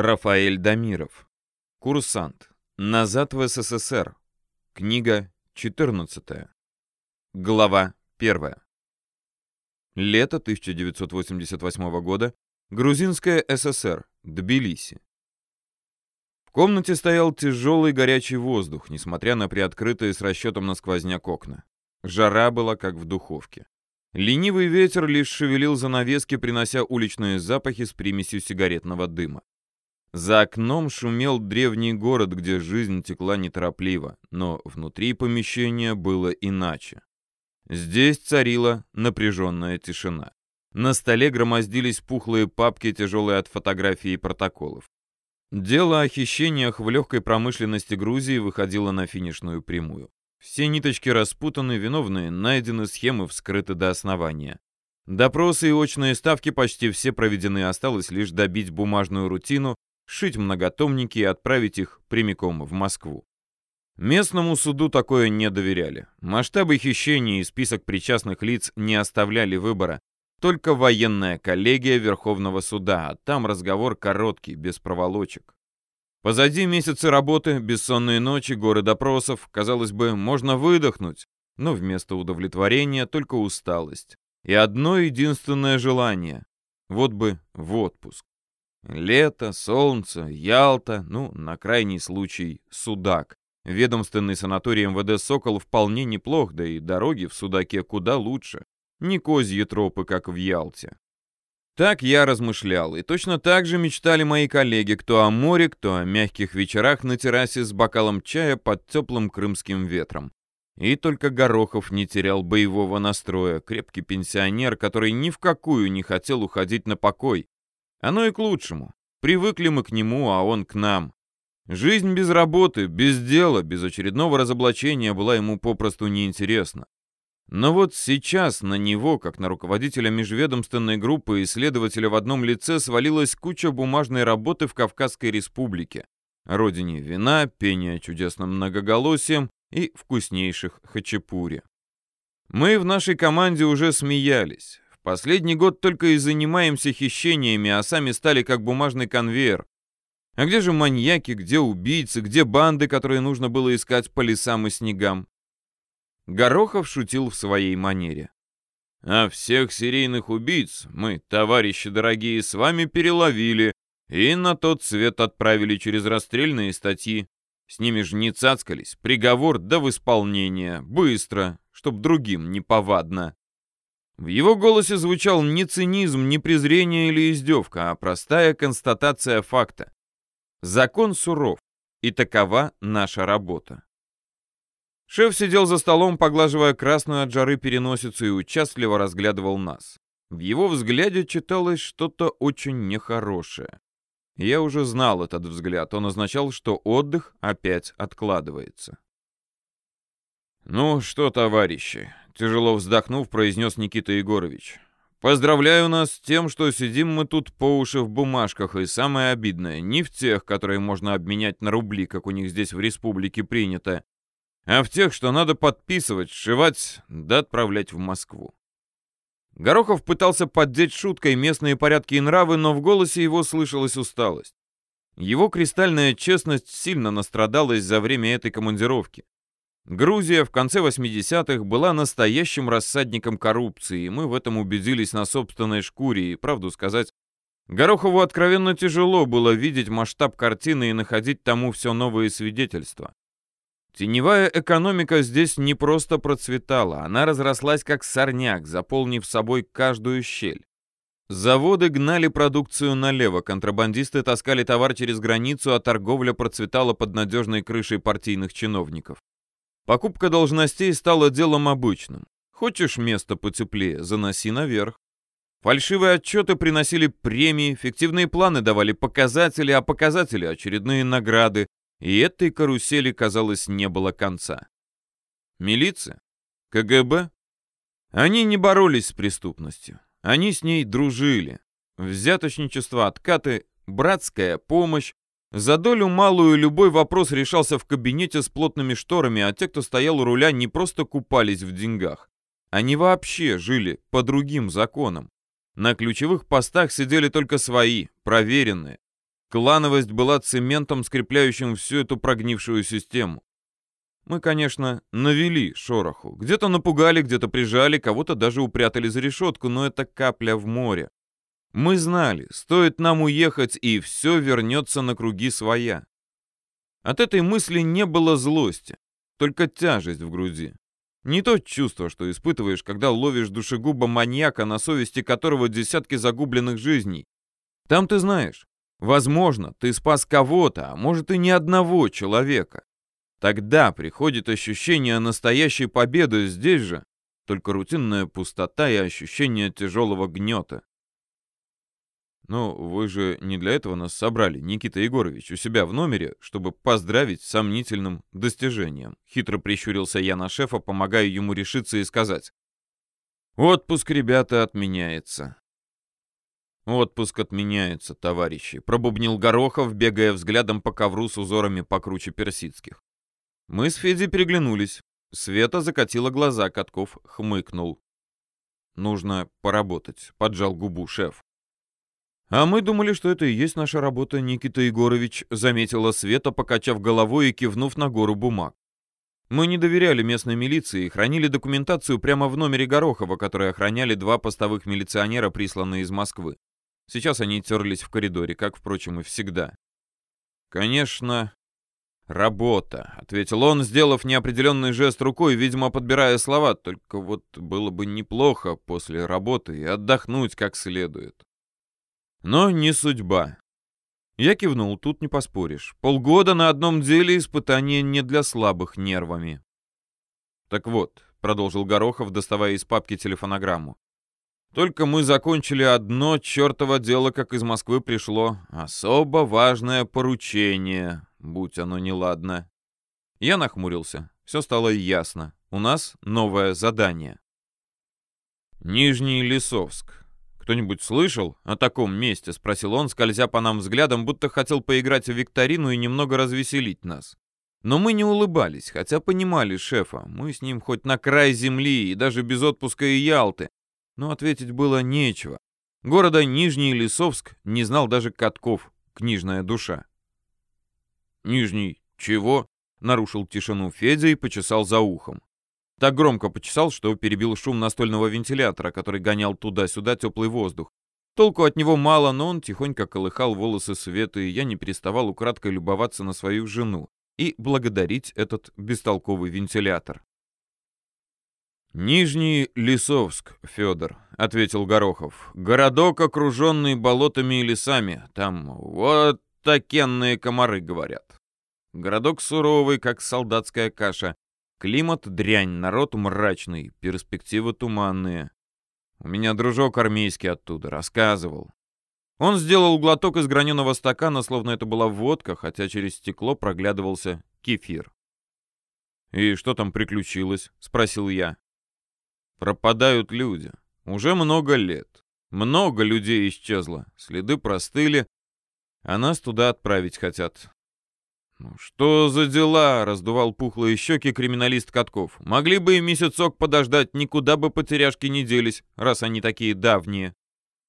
Рафаэль Дамиров. Курсант. Назад в СССР. Книга 14. Глава 1. Лето 1988 года. Грузинская ССР. Тбилиси. В комнате стоял тяжелый горячий воздух, несмотря на приоткрытые с расчетом на сквозняк окна. Жара была как в духовке. Ленивый ветер лишь шевелил занавески, принося уличные запахи с примесью сигаретного дыма. За окном шумел древний город, где жизнь текла неторопливо, но внутри помещения было иначе. Здесь царила напряженная тишина. На столе громоздились пухлые папки, тяжелые от фотографий и протоколов. Дело о хищениях в легкой промышленности Грузии выходило на финишную прямую. Все ниточки распутаны, виновные найдены, схемы вскрыты до основания. Допросы и очные ставки почти все проведены, осталось лишь добить бумажную рутину сшить многотомники и отправить их прямиком в Москву. Местному суду такое не доверяли. Масштабы хищений и список причастных лиц не оставляли выбора. Только военная коллегия Верховного суда, а там разговор короткий, без проволочек. Позади месяцы работы, бессонные ночи, горы допросов. Казалось бы, можно выдохнуть, но вместо удовлетворения только усталость. И одно единственное желание. Вот бы в отпуск. Лето, солнце, Ялта, ну, на крайний случай, Судак. Ведомственный санаторий МВД «Сокол» вполне неплох, да и дороги в Судаке куда лучше. Не козьи тропы, как в Ялте. Так я размышлял, и точно так же мечтали мои коллеги, кто о море, кто о мягких вечерах на террасе с бокалом чая под теплым крымским ветром. И только Горохов не терял боевого настроя, крепкий пенсионер, который ни в какую не хотел уходить на покой, оно и к лучшему. Привыкли мы к нему, а он к нам. Жизнь без работы, без дела, без очередного разоблачения была ему попросту неинтересна. Но вот сейчас на него, как на руководителя межведомственной группы исследователя в одном лице, свалилась куча бумажной работы в Кавказской республике, родине вина, пения чудесным многоголосием и вкуснейших хачапури. Мы в нашей команде уже смеялись. Последний год только и занимаемся хищениями, а сами стали как бумажный конвейер. А где же маньяки, где убийцы, где банды, которые нужно было искать по лесам и снегам? Горохов шутил в своей манере. А всех серийных убийц мы, товарищи дорогие, с вами переловили и на тот свет отправили через расстрельные статьи. С ними же не цацкались. Приговор да в исполнение. Быстро, чтоб другим не повадно. В его голосе звучал не цинизм, не презрение или издевка, а простая констатация факта. Закон суров, и такова наша работа. Шеф сидел за столом, поглаживая красную от жары переносицу и участливо разглядывал нас. В его взгляде читалось что-то очень нехорошее. Я уже знал этот взгляд, он означал, что отдых опять откладывается. «Ну что, товарищи, Тяжело вздохнув, произнес Никита Егорович. Поздравляю нас с тем, что сидим мы тут по уши в бумажках, и самое обидное, не в тех, которые можно обменять на рубли, как у них здесь в республике принято, а в тех, что надо подписывать, сшивать, да отправлять в Москву. Горохов пытался поддеть шуткой местные порядки и нравы, но в голосе его слышалась усталость. Его кристальная честность сильно настрадалась за время этой командировки. Грузия в конце 80-х была настоящим рассадником коррупции, и мы в этом убедились на собственной шкуре, и, правду сказать, Горохову откровенно тяжело было видеть масштаб картины и находить тому все новые свидетельства. Теневая экономика здесь не просто процветала, она разрослась как сорняк, заполнив собой каждую щель. Заводы гнали продукцию налево, контрабандисты таскали товар через границу, а торговля процветала под надежной крышей партийных чиновников. Покупка должностей стала делом обычным. Хочешь место потеплее, заноси наверх. Фальшивые отчеты приносили премии, фиктивные планы давали показатели, а показатели — очередные награды, и этой карусели, казалось, не было конца. Милиция? КГБ? Они не боролись с преступностью. Они с ней дружили. Взяточничество, откаты, братская помощь, за долю малую любой вопрос решался в кабинете с плотными шторами, а те, кто стоял у руля, не просто купались в деньгах. Они вообще жили по другим законам. На ключевых постах сидели только свои, проверенные. Клановость была цементом, скрепляющим всю эту прогнившую систему. Мы, конечно, навели шороху. Где-то напугали, где-то прижали, кого-то даже упрятали за решетку, но это капля в море. Мы знали, стоит нам уехать, и все вернется на круги своя. От этой мысли не было злости, только тяжесть в груди. Не то чувство, что испытываешь, когда ловишь душегуба маньяка, на совести которого десятки загубленных жизней. Там ты знаешь, возможно, ты спас кого-то, а может и ни одного человека. Тогда приходит ощущение настоящей победы здесь же, только рутинная пустота и ощущение тяжелого гнета. «Ну, вы же не для этого нас собрали, Никита Егорович, у себя в номере, чтобы поздравить с сомнительным достижением». Хитро прищурился я на шефа, помогая ему решиться и сказать. «Отпуск, ребята, отменяется». «Отпуск отменяется, товарищи», — пробубнил Горохов, бегая взглядом по ковру с узорами покруче персидских. Мы с Федей переглянулись. Света закатила глаза, Катков хмыкнул. «Нужно поработать», — поджал губу шеф. «А мы думали, что это и есть наша работа, Никита Егорович», — заметила Света, покачав головой и кивнув на гору бумаг. «Мы не доверяли местной милиции и хранили документацию прямо в номере Горохова, который охраняли два постовых милиционера, присланные из Москвы. Сейчас они терлись в коридоре, как, впрочем, и всегда». «Конечно, работа», — ответил он, сделав неопределенный жест рукой, видимо, подбирая слова. «Только вот было бы неплохо после работы и отдохнуть как следует». Но не судьба. Я кивнул, тут не поспоришь. Полгода на одном деле испытание не для слабых нервами. Так вот, продолжил Горохов, доставая из папки телефонограмму. Только мы закончили одно чертово дело, как из Москвы пришло. Особо важное поручение, будь оно неладно. Я нахмурился. Все стало ясно. У нас новое задание. Нижний Лесовск. «Кто-нибудь слышал о таком месте?» — спросил он, скользя по нам взглядом, будто хотел поиграть в викторину и немного развеселить нас. Но мы не улыбались, хотя понимали шефа. Мы с ним хоть на край земли и даже без отпуска и Ялты. Но ответить было нечего. Города Нижний Лисовск не знал даже Катков, книжная душа. «Нижний чего?» — нарушил тишину Федя и почесал за ухом. Так громко почесал, что перебил шум настольного вентилятора, который гонял туда-сюда теплый воздух. Толку от него мало, но он тихонько колыхал волосы Светы, и я не переставал украдкой любоваться на свою жену и благодарить этот бестолковый вентилятор. «Нижний Лисовск, Федор», — ответил Горохов. «Городок, окруженный болотами и лесами. Там вот такенные комары, говорят. Городок суровый, как солдатская каша. Климат дрянь, народ мрачный, перспективы туманные. У меня дружок армейский оттуда, рассказывал. Он сделал глоток из граненого стакана, словно это была водка, хотя через стекло проглядывался кефир. «И что там приключилось?» — спросил я. «Пропадают люди. Уже много лет. Много людей исчезло. Следы простыли, а нас туда отправить хотят. «Ну что за дела?» — раздувал пухлые щеки криминалист Катков. «Могли бы и месяцок подождать, никуда бы потеряшки не делись, раз они такие давние».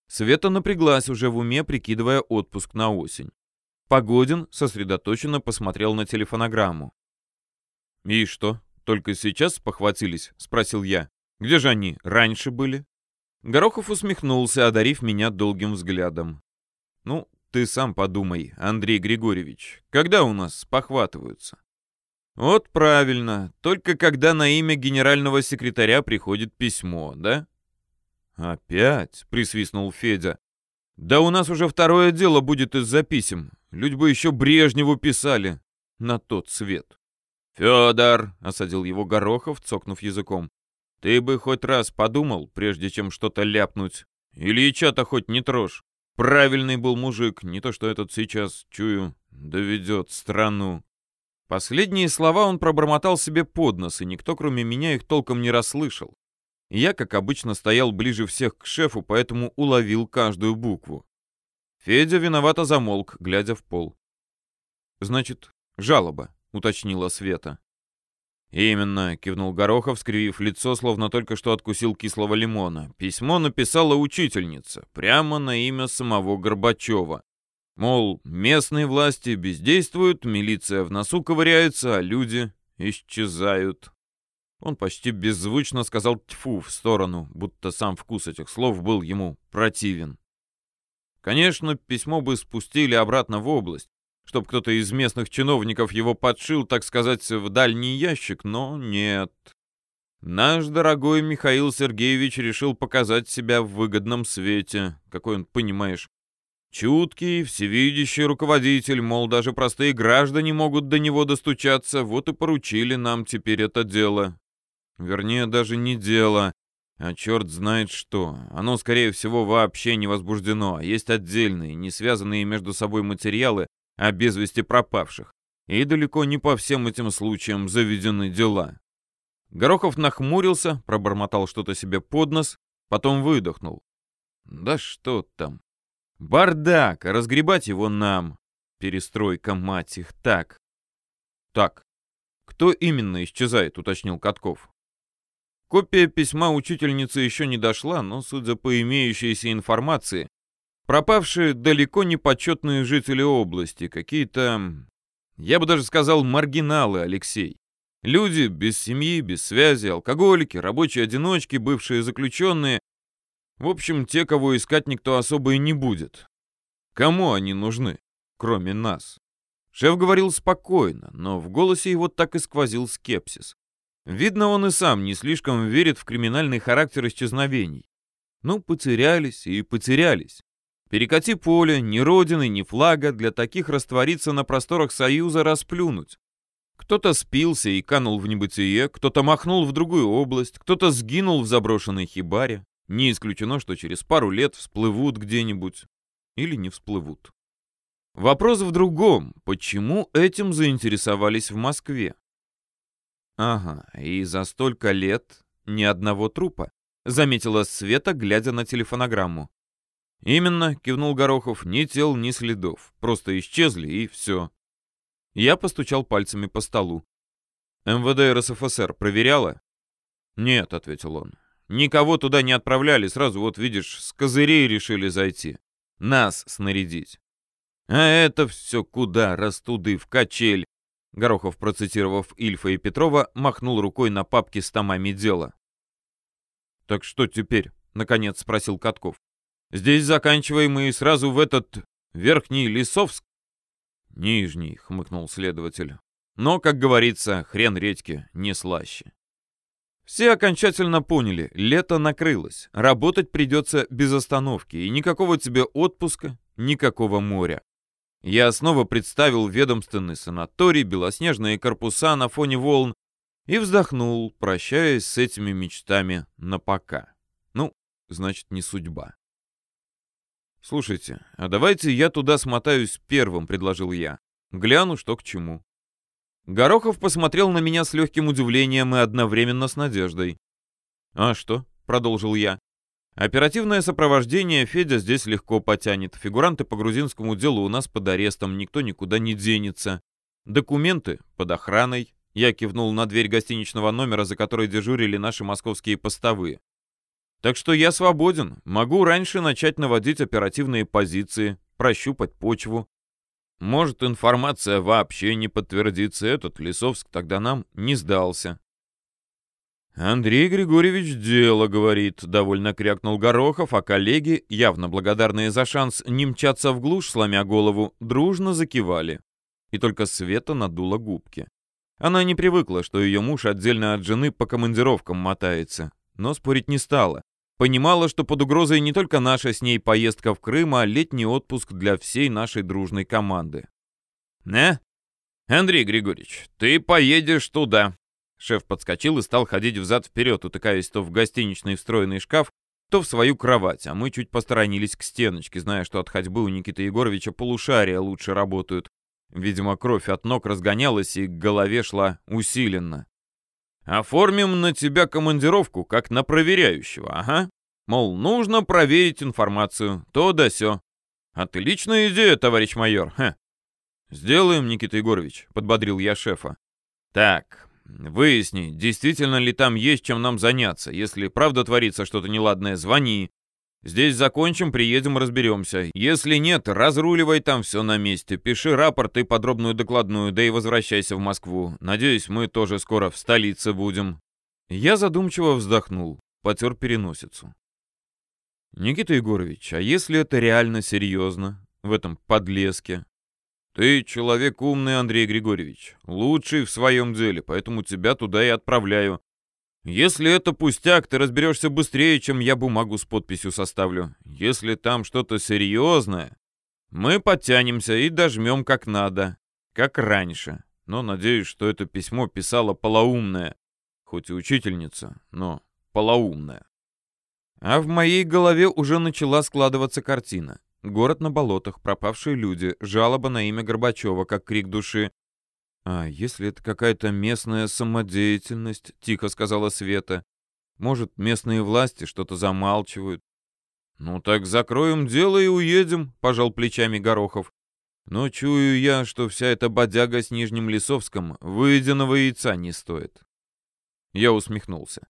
Света напряглась уже в уме, прикидывая отпуск на осень. Погодин сосредоточенно посмотрел на телефонограмму. «И что, только сейчас похватились?» — спросил я. «Где же они, раньше были?» Горохов усмехнулся, одарив меня долгим взглядом. «Ну, ты сам подумай, Андрей Григорьевич, когда у нас похватываются? Вот правильно, только когда на имя генерального секретаря приходит письмо, да? Опять, присвистнул Федя. Да у нас уже второе дело будет из-за писем. Люди бы еще Брежневу писали. На тот свет. Федор, осадил его Горохов, цокнув языком. Ты бы хоть раз подумал, прежде чем что-то ляпнуть. Ильича-то хоть не трожь. Правильный был мужик, не то что этот сейчас, чую, доведет страну. Последние слова он пробормотал себе под нос, и никто, кроме меня, их толком не расслышал. Я, как обычно, стоял ближе всех к шефу, поэтому уловил каждую букву. Федя виновато замолк, глядя в пол. «Значит, жалоба», — уточнила Света. «Именно», — кивнул Горохов, скривив лицо, словно только что откусил кислого лимона. Письмо написала учительница, прямо на имя самого Горбачева. Мол, местные власти бездействуют, милиция в носу ковыряется, а люди исчезают. Он почти беззвучно сказал «тьфу» в сторону, будто сам вкус этих слов был ему противен. Конечно, письмо бы спустили обратно в область, чтобы кто-то из местных чиновников его подшил, так сказать, в дальний ящик, но нет. Наш дорогой Михаил Сергеевич решил показать себя в выгодном свете, какой он, понимаешь, чуткий, всевидящий руководитель, мол, даже простые граждане могут до него достучаться, вот и поручили нам теперь это дело. Вернее, даже не дело, а черт знает что. Оно, скорее всего, вообще не возбуждено, а есть отдельные, не связанные между собой материалы о без вести пропавших. И далеко не по всем этим случаям заведены дела. Горохов нахмурился, пробормотал что-то себе под нос, потом выдохнул. Да что там? Бардак, разгребать его нам. Перестройка, мать их, так. Так, кто именно исчезает, уточнил Катков. Копия письма учительницы еще не дошла, но, судя по имеющейся информации, пропавшие далеко не почетные жители области, какие-то, я бы даже сказал, маргиналы, Алексей. Люди без семьи, без связи, алкоголики, рабочие одиночки, бывшие заключенные. В общем, те, кого искать никто особо и не будет. Кому они нужны, кроме нас? Шеф говорил спокойно, но в голосе его так и сквозил скепсис. Видно, он и сам не слишком верит в криминальный характер исчезновений. Ну, потерялись и потерялись. Перекати поле, ни родины, ни флага, для таких раствориться на просторах Союза расплюнуть. Кто-то спился и канул в небытие, кто-то махнул в другую область, кто-то сгинул в заброшенной хибаре. Не исключено, что через пару лет всплывут где-нибудь. Или не всплывут. Вопрос в другом. Почему этим заинтересовались в Москве? Ага, и за столько лет ни одного трупа, заметила Света, глядя на телефонограмму. Именно, кивнул Горохов, ни тел, ни следов. Просто исчезли и все. Я постучал пальцами по столу. МВД РСФСР проверяла? Нет, ответил он. Никого туда не отправляли, сразу вот видишь, с козырей решили зайти. Нас снарядить. А это все куда, растуды, в качель. Горохов, процитировав Ильфа и Петрова, махнул рукой на папки с томами дела. «Так что теперь?» — наконец спросил Катков. «Здесь заканчиваем и сразу в этот Верхний Лисовск?» «Нижний», — хмыкнул следователь. «Но, как говорится, хрен редьки не слаще». Все окончательно поняли, лето накрылось, работать придется без остановки, и никакого тебе отпуска, никакого моря. Я снова представил ведомственный санаторий, белоснежные корпуса на фоне волн и вздохнул, прощаясь с этими мечтами на пока. Ну, значит, не судьба. «Слушайте, а давайте я туда смотаюсь первым», — предложил я. «Гляну, что к чему». Горохов посмотрел на меня с легким удивлением и одновременно с надеждой. «А что?» — продолжил я. Оперативное сопровождение Федя здесь легко потянет. Фигуранты по грузинскому делу у нас под арестом, никто никуда не денется. Документы под охраной. Я кивнул на дверь гостиничного номера, за которой дежурили наши московские постовые. Так что я свободен, могу раньше начать наводить оперативные позиции, прощупать почву. Может, информация вообще не подтвердится, этот Лисовск тогда нам не сдался. «Андрей Григорьевич дело, — говорит, — довольно крякнул Горохов, а коллеги, явно благодарные за шанс не мчаться в глушь, сломя голову, дружно закивали. И только Света надула губки. Она не привыкла, что ее муж отдельно от жены по командировкам мотается, но спорить не стала. Понимала, что под угрозой не только наша с ней поездка в Крым, а летний отпуск для всей нашей дружной команды. «Не? Андрей Григорьевич, ты поедешь туда», Шеф подскочил и стал ходить взад-вперед, утыкаясь то в гостиничный встроенный шкаф, то в свою кровать, а мы чуть посторонились к стеночке, зная, что от ходьбы у Никиты Егоровича полушария лучше работают. Видимо, кровь от ног разгонялась и к голове шла усиленно. «Оформим на тебя командировку, как на проверяющего, ага. Мол, нужно проверить информацию, то да сё. Отличная идея, товарищ майор, ха». «Сделаем, Никита Егорович», — подбодрил я шефа. «Так, Выясни, действительно ли там есть чем нам заняться. Если правда творится что-то неладное, звони. Здесь закончим, приедем, разберемся. Если нет, разруливай там все на месте. Пиши рапорт и подробную докладную, да и возвращайся в Москву. Надеюсь, мы тоже скоро в столице будем». Я задумчиво вздохнул, потер переносицу. «Никита Егорович, а если это реально серьезно, в этом подлеске?» «Ты человек умный, Андрей Григорьевич, лучший в своем деле, поэтому тебя туда и отправляю. Если это пустяк, ты разберешься быстрее, чем я бумагу с подписью составлю. Если там что-то серьезное, мы подтянемся и дожмем как надо, как раньше. Но надеюсь, что это письмо писала полоумная, хоть и учительница, но полоумная. А в моей голове уже начала складываться картина. Город на болотах, пропавшие люди, жалоба на имя Горбачева, как крик души, «А если это какая-то местная самодеятельность?» — тихо сказала Света. «Может, местные власти что-то замалчивают?» «Ну так закроем дело и уедем», — пожал плечами Горохов. «Но чую я, что вся эта бодяга с Нижним Лесовском выеденного яйца не стоит». Я усмехнулся.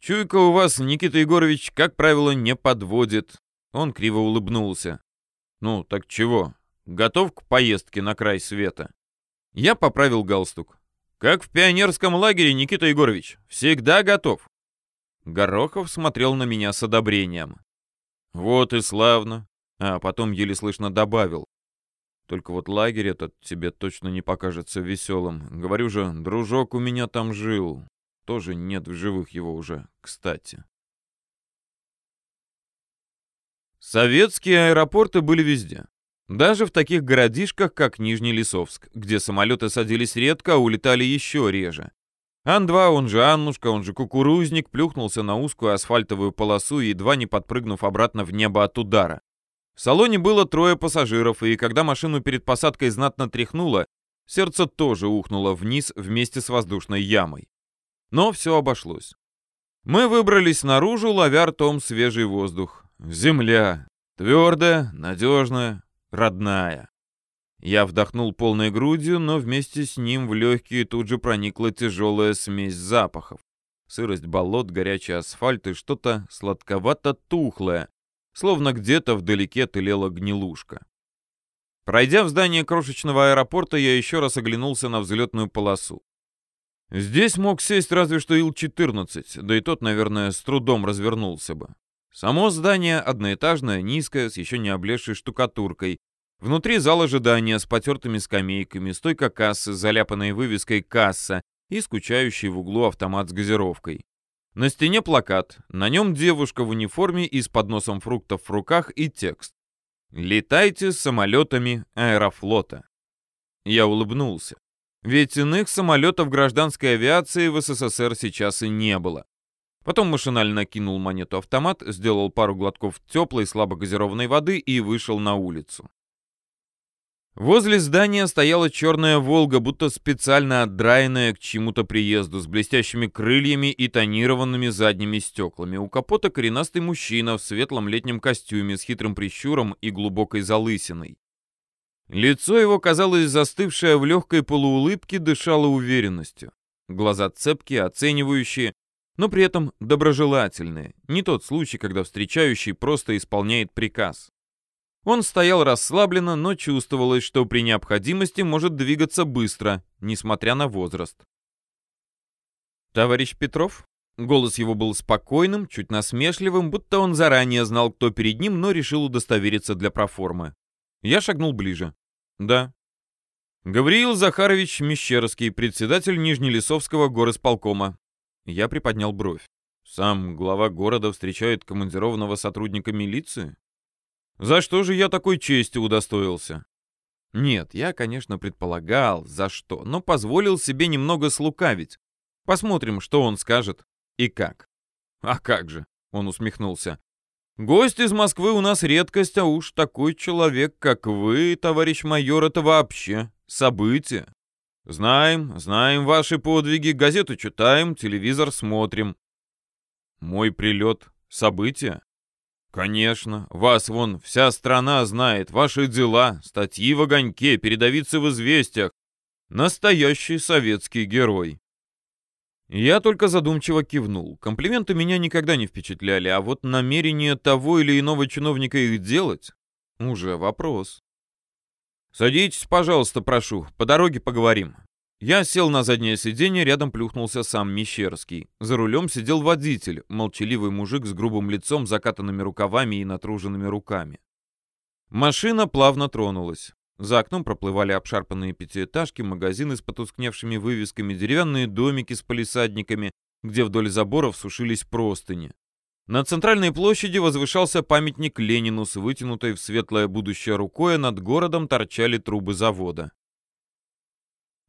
«Чуйка у вас, Никита Егорович, как правило, не подводит». Он криво улыбнулся. «Ну, так чего? Готов к поездке на край света?» Я поправил галстук. «Как в пионерском лагере, Никита Егорович. Всегда готов». Горохов смотрел на меня с одобрением. «Вот и славно». А потом еле слышно добавил. «Только вот лагерь этот тебе точно не покажется веселым. Говорю же, дружок у меня там жил. Тоже нет в живых его уже, кстати». Советские аэропорты были везде. Даже в таких городишках, как Нижний Лесовск, где самолеты садились редко, а улетали еще реже. Ан-2, он же Аннушка, он же Кукурузник, плюхнулся на узкую асфальтовую полосу, едва не подпрыгнув обратно в небо от удара. В салоне было трое пассажиров, и когда машину перед посадкой знатно тряхнуло, сердце тоже ухнуло вниз вместе с воздушной ямой. Но все обошлось. Мы выбрались наружу, ловя ртом свежий воздух. Земля. Твердая, надежная, родная. Я вдохнул полной грудью, но вместе с ним в легкие тут же проникла тяжелая смесь запахов. Сырость болот, горячий асфальт и что-то сладковато-тухлое, словно где-то вдалеке тылела гнилушка. Пройдя в здание крошечного аэропорта, я еще раз оглянулся на взлетную полосу. Здесь мог сесть разве что Ил-14, да и тот, наверное, с трудом развернулся бы. Само здание одноэтажное, низкое, с еще не облезшей штукатуркой. Внутри зал ожидания с потертыми скамейками, стойка кассы заляпанной вывеской «Касса» и скучающий в углу автомат с газировкой. На стене плакат, на нем девушка в униформе и с подносом фруктов в руках и текст. «Летайте самолетами аэрофлота». Я улыбнулся. Ведь иных самолетов гражданской авиации в СССР сейчас и не было. Потом машинально кинул монету автомат, сделал пару глотков теплой, слабо газированной воды и вышел на улицу. Возле здания стояла черная «Волга», будто специально отдраенная к чему-то приезду, с блестящими крыльями и тонированными задними стеклами. У капота коренастый мужчина в светлом летнем костюме с хитрым прищуром и глубокой залысиной. Лицо его, казалось, застывшее в легкой полуулыбке, дышало уверенностью. Глаза цепкие, оценивающие, но при этом доброжелательные. Не тот случай, когда встречающий просто исполняет приказ. Он стоял расслабленно, но чувствовалось, что при необходимости может двигаться быстро, несмотря на возраст. «Товарищ Петров?» Голос его был спокойным, чуть насмешливым, будто он заранее знал, кто перед ним, но решил удостовериться для проформы. Я шагнул ближе. «Да». Гавриил Захарович Мещерский, председатель Нижнелесовского горосполкома. Я приподнял бровь. Сам глава города встречает командированного сотрудника милиции? За что же я такой чести удостоился? Нет, я, конечно, предполагал, за что, но позволил себе немного слукавить. Посмотрим, что он скажет и как. А как же, он усмехнулся. Гость из Москвы у нас редкость, а уж такой человек, как вы, товарищ майор, это вообще событие. Знаем, знаем ваши подвиги, газету читаем, телевизор смотрим. Мой прилет — событие? Конечно, вас вон вся страна знает, ваши дела, статьи в огоньке, передовицы в известиях. Настоящий советский герой. Я только задумчиво кивнул. Комплименты меня никогда не впечатляли, а вот намерение того или иного чиновника их делать — уже вопрос. «Садитесь, пожалуйста, прошу, по дороге поговорим». Я сел на заднее сиденье, рядом плюхнулся сам Мещерский. За рулем сидел водитель, молчаливый мужик с грубым лицом, закатанными рукавами и натруженными руками. Машина плавно тронулась. За окном проплывали обшарпанные пятиэтажки, магазины с потускневшими вывесками, деревянные домики с палисадниками, где вдоль заборов сушились простыни. На центральной площади возвышался памятник Ленину с вытянутой в светлое будущее рукой, а над городом торчали трубы завода.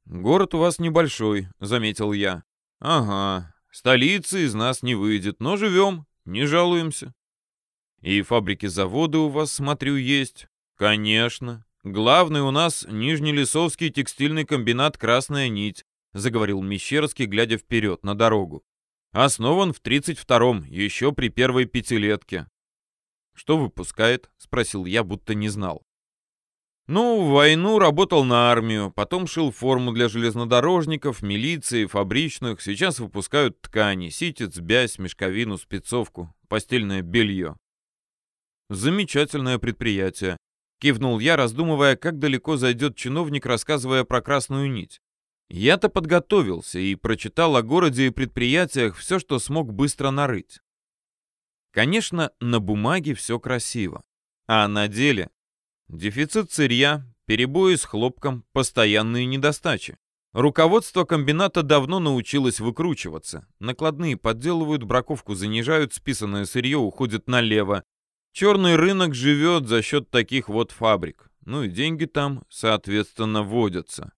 «Город у вас небольшой», — заметил я. «Ага, столицы из нас не выйдет, но живем, не жалуемся». «И фабрики-заводы у вас, смотрю, есть?» «Конечно. «Главный у нас Нижнелесовский текстильный комбинат «Красная нить», — заговорил Мещерский, глядя вперед, на дорогу. «Основан в 32-м, еще при первой пятилетке». «Что выпускает?» — спросил я, будто не знал. «Ну, в войну работал на армию, потом шил форму для железнодорожников, милиции, фабричных. Сейчас выпускают ткани, ситец, бязь, мешковину, спецовку, постельное белье». «Замечательное предприятие», Кивнул я, раздумывая, как далеко зайдет чиновник, рассказывая про красную нить. Я-то подготовился и прочитал о городе и предприятиях все, что смог быстро нарыть. Конечно, на бумаге все красиво. А на деле дефицит сырья, перебои с хлопком, постоянные недостачи. Руководство комбината давно научилось выкручиваться. Накладные подделывают, браковку занижают, списанное сырье уходит налево, Черный рынок живет за счет таких вот фабрик. Ну и деньги там, соответственно, водятся.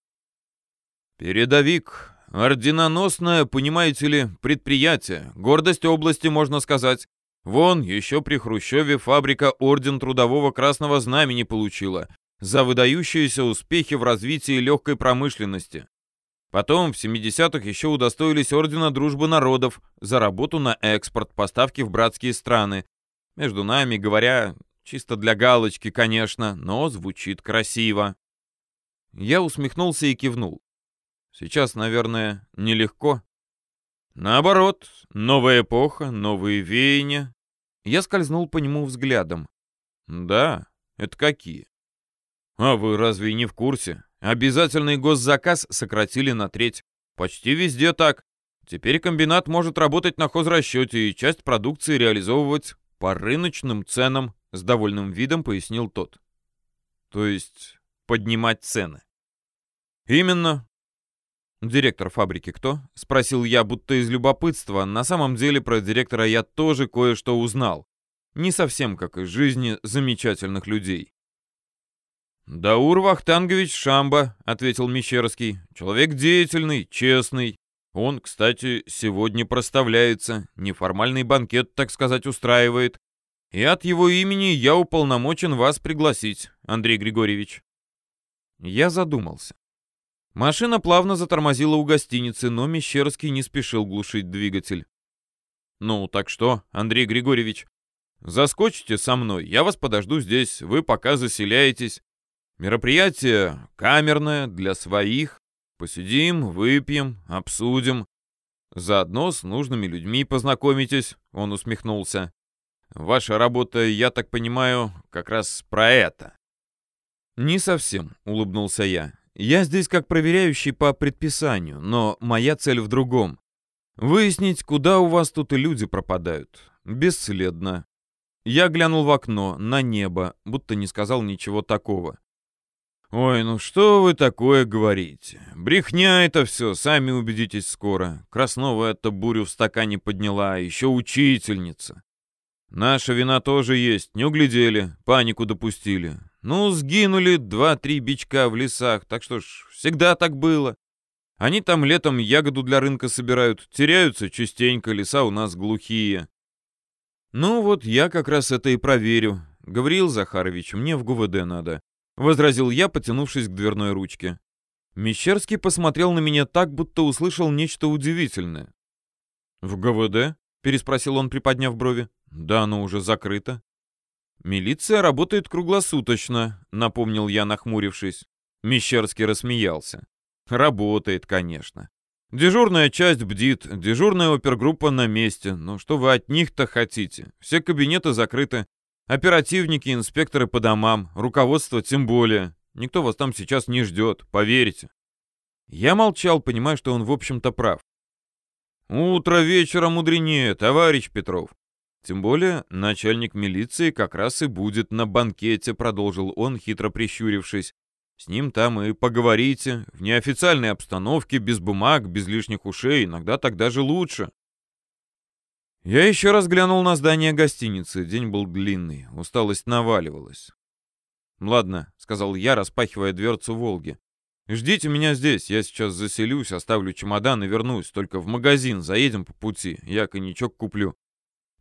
Передовик. Орденоносное, понимаете ли, предприятие. Гордость области, можно сказать. Вон, еще при Хрущеве фабрика Орден Трудового Красного Знамени получила за выдающиеся успехи в развитии легкой промышленности. Потом в 70-х еще удостоились Ордена Дружбы Народов за работу на экспорт, поставки в братские страны, между нами говоря, чисто для галочки, конечно, но звучит красиво. Я усмехнулся и кивнул. Сейчас, наверное, нелегко. Наоборот, новая эпоха, новые веяния. Я скользнул по нему взглядом. Да, это какие? А вы разве не в курсе? Обязательный госзаказ сократили на треть. Почти везде так. Теперь комбинат может работать на хозрасчете и часть продукции реализовывать «По рыночным ценам», — с довольным видом пояснил тот. «То есть поднимать цены?» «Именно». «Директор фабрики кто?» — спросил я, будто из любопытства. На самом деле про директора я тоже кое-что узнал. Не совсем как из жизни замечательных людей. «Даур Вахтангович Шамба», — ответил Мещерский. «Человек деятельный, честный. Он, кстати, сегодня проставляется, неформальный банкет, так сказать, устраивает. И от его имени я уполномочен вас пригласить, Андрей Григорьевич. Я задумался. Машина плавно затормозила у гостиницы, но Мещерский не спешил глушить двигатель. «Ну, так что, Андрей Григорьевич, заскочите со мной, я вас подожду здесь, вы пока заселяетесь. Мероприятие камерное, для своих, Посидим, выпьем, обсудим. Заодно с нужными людьми познакомитесь», — он усмехнулся. «Ваша работа, я так понимаю, как раз про это». «Не совсем», — улыбнулся я. «Я здесь как проверяющий по предписанию, но моя цель в другом. Выяснить, куда у вас тут и люди пропадают. Бесследно». Я глянул в окно, на небо, будто не сказал ничего такого. «Ой, ну что вы такое говорите? Брехня это все, сами убедитесь скоро. Краснова эта бурю в стакане подняла, еще учительница. Наша вина тоже есть, не углядели, панику допустили. Ну, сгинули два-три бичка в лесах, так что ж, всегда так было. Они там летом ягоду для рынка собирают, теряются частенько, леса у нас глухие. Ну вот я как раз это и проверю. Гавриил Захарович, мне в ГУВД надо. — возразил я, потянувшись к дверной ручке. Мещерский посмотрел на меня так, будто услышал нечто удивительное. «В ГВД?» — переспросил он, приподняв брови. «Да, оно уже закрыто». «Милиция работает круглосуточно», — напомнил я, нахмурившись. Мещерский рассмеялся. «Работает, конечно. Дежурная часть бдит, дежурная опергруппа на месте. Но что вы от них-то хотите? Все кабинеты закрыты. Оперативники, инспекторы по домам, руководство тем более. Никто вас там сейчас не ждет, поверьте. Я молчал, понимая, что он в общем-то прав. «Утро вечера мудренее, товарищ Петров». Тем более начальник милиции как раз и будет на банкете, продолжил он, хитро прищурившись. С ним там и поговорите, в неофициальной обстановке, без бумаг, без лишних ушей, иногда так даже лучше. Я еще раз глянул на здание гостиницы, день был длинный, усталость наваливалась. «Ладно», — сказал я, распахивая дверцу «Волги». «Ждите меня здесь, я сейчас заселюсь, оставлю чемодан и вернусь. Только в магазин заедем по пути, я коньячок куплю.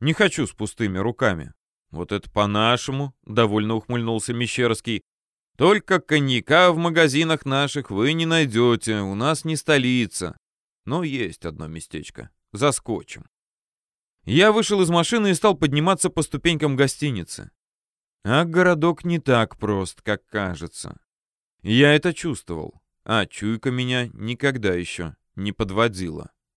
Не хочу с пустыми руками». «Вот это по-нашему», — довольно ухмыльнулся Мещерский. «Только коньяка в магазинах наших вы не найдете, у нас не столица. Но есть одно местечко. Заскочим». Я вышел из машины и стал подниматься по ступенькам гостиницы. А городок не так прост, как кажется. Я это чувствовал, а чуйка меня никогда еще не подводила.